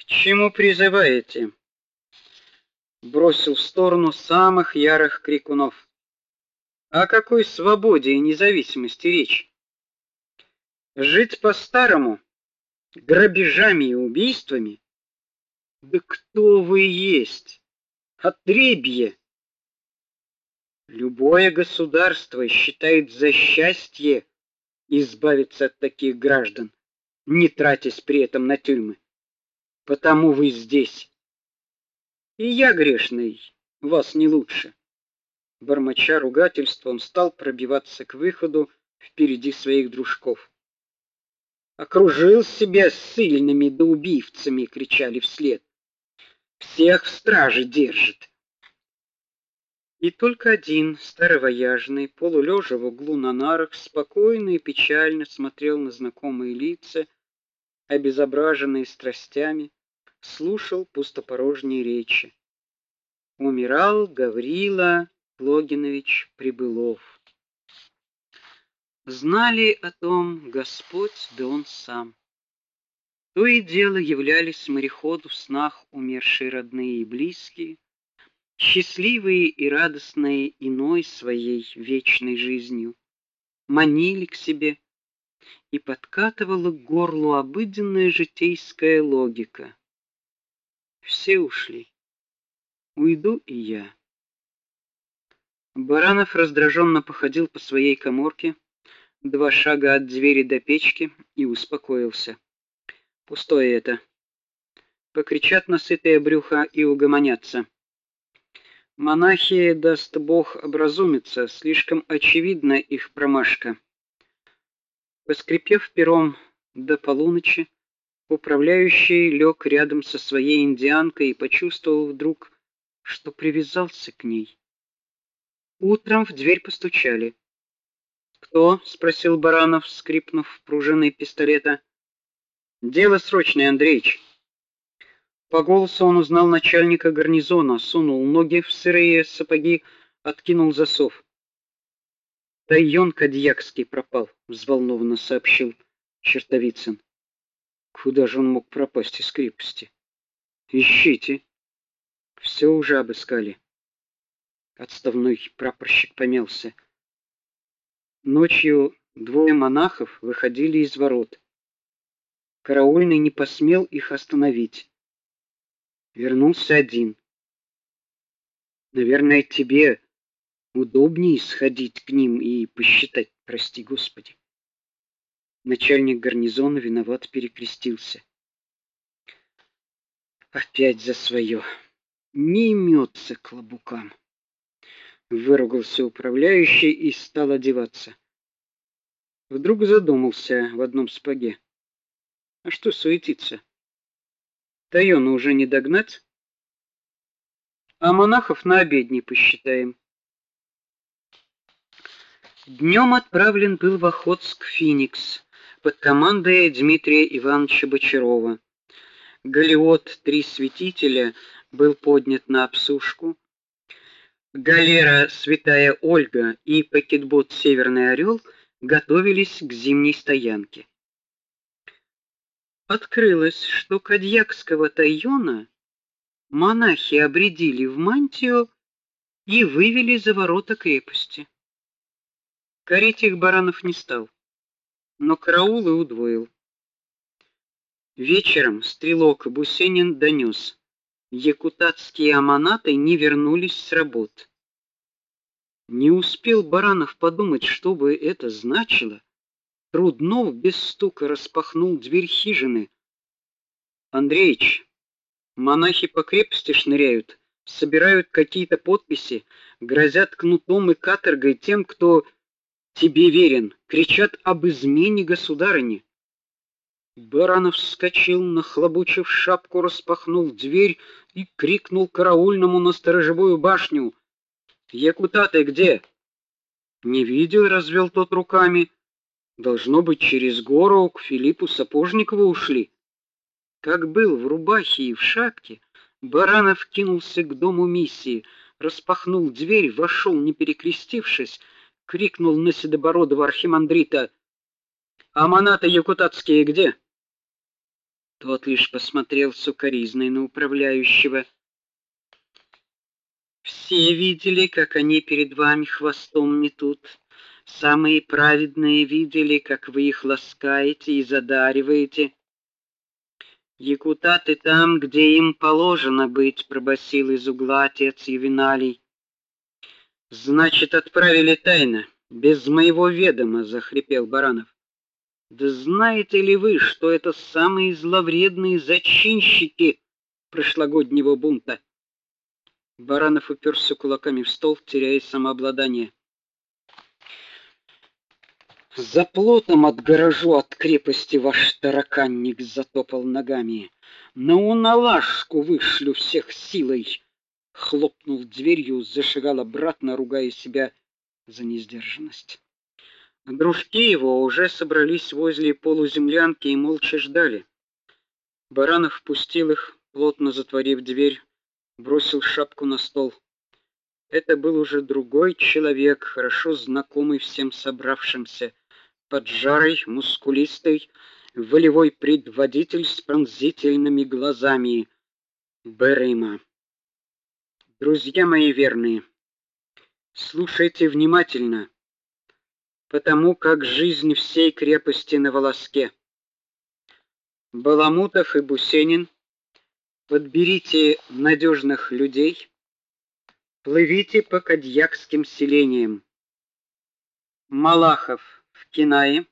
К чему призываете? Бросил в сторону самых ярых крикунов. О какой свободе и независимости речь? Жить по-старому, грабежами и убийствами? Да кто вы есть? Отребье! Любое государство считает за счастье избавиться от таких граждан, не тратясь при этом на тюрьмы. Потому вы здесь. И я грешный, вас не лучше. Бормоча ругательства, он стал пробиваться к выходу впереди своих дружков. Окружил себя сильными да убивцами, кричали вслед. Всех в страже держит. И только один, старовояжный, полулежа в углу на нарах, спокойно и печально смотрел на знакомые лица, обезображенные страстями, слушал пустопорожние речи. Умирал Гаврила Логинович Прибылов. Знали о том Господь да он сам. То и дело являлись мореходу в снах умершие родные и близкие, счастливые и радостные иной своей вечной жизнью, манили к себе, и подкатывала к горлу обыденная житейская логика. Все ушли. Уйду и я. Баранов раздраженно походил по своей каморке, два шага от двери до печки и успокоился. Пустое это. Покричат на сытое брюхо и угомонятся. Монахи, даст Бог, образумятся, слишком очевидна их промашка. Поскрипев пером до полуночи, управляющий лег рядом со своей индианкой и почувствовал вдруг, что привязался к ней. Утром в дверь постучали. "Кто?" спросил Баранов, скрипнув пружиной пистолета. "Дело срочное, Андреич". По голосу он узнал начальника гарнизона, сунул ноги в сырые сапоги, откинул засов. Тайон Кадьякский пропал, взволнованно сообщил Чертовицын. Куда же он мог пропасть из крепости? Ищите. Все уже обыскали. Отставной прапорщик помялся. Ночью двое монахов выходили из ворот. Караульный не посмел их остановить. Вернулся один. Наверное, тебе удобнее сходить к ним и посчитать, прости Господи. Начальник гарнизона виноват перекрестился. Опять за свое. Не имется к лобукам. Выругался управляющий и стал одеваться. Вдруг задумался в одном спаге. А что суетиться? Тайона уже не догнать. А монахов на обедни посчитаем. Днем отправлен был в Охотск Феникс под командой Дмитрия Ивановича Бочарова. Галеот Три святителя был поднят на обсушку. Галера Святая Ольга и пакетбот Северный Орел готовились к зимней стоянке открылось, что Кадьякского тайона монахи обредили в мантию и вывели за ворота крепости. Корить их баранов не стал, но караулы удвоил. Вечером стрелок Бусенин донес: якутатские аманаты не вернулись с работ. Не успел Баранов подумать, что бы это значило, Труднов без стука распахнул дверь хижины. Андреич, монахи по крепости шныряют, собирают какие-то подписи, грозят кнутом и каторгой тем, кто тебе верен, кричат об измене государыни. Баранов вскочил, нахлобучив шапку, распахнул дверь и крикнул караульному на сторожевую башню: "Якута ты где?" Не видел, развел тот руками. Должно быть, через гору к Филиппу Сапожникову ушли. Как был в рубахе и в шапке, Баранов кинулся к дому миссии, распахнул дверь, вошел, не перекрестившись, крикнул на седобородого архимандрита: "Аманаты якутатские где?" Тот лишь посмотрел сукоризной на управляющего. Все видели, как они перед вами хвостом метут. Самые праведные видели, как вы их ласкаете и задариваете. Якутаты там, где им положено быть, пробасил из угла отец Ювеналий. Значит, отправили тайно, без моего ведома, захрипел Баранов. Да знаете ли вы, что это самые зловредные зачинщики прошлогоднего бунта? Баранов уперся кулаками в стол, теряя самообладание. За плотом отгорожу от крепости ваш тараканник затопал ногами. На уналашку вышлю всех силой. Хлопнул дверью, зашагал обратно, ругая себя за несдержанность. Дружки его уже собрались возле полуземлянки и молча ждали. Баранов впустил их, плотно затворив дверь, бросил шапку на стол. Это был уже другой человек, хорошо знакомый всем собравшимся, поджарый, мускулистый, волевой предводитель с пронзительными глазами Берема. Друзья мои верные, слушайте внимательно потому как жизнь всей крепости на волоске. Баламутов и Бусенин, подберите надежных людей, плывите по кадьякским селениям. Малахов в Кинае,